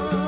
Oh.